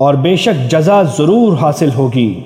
اور بے شک جزا ضرور حاصل ہوگی۔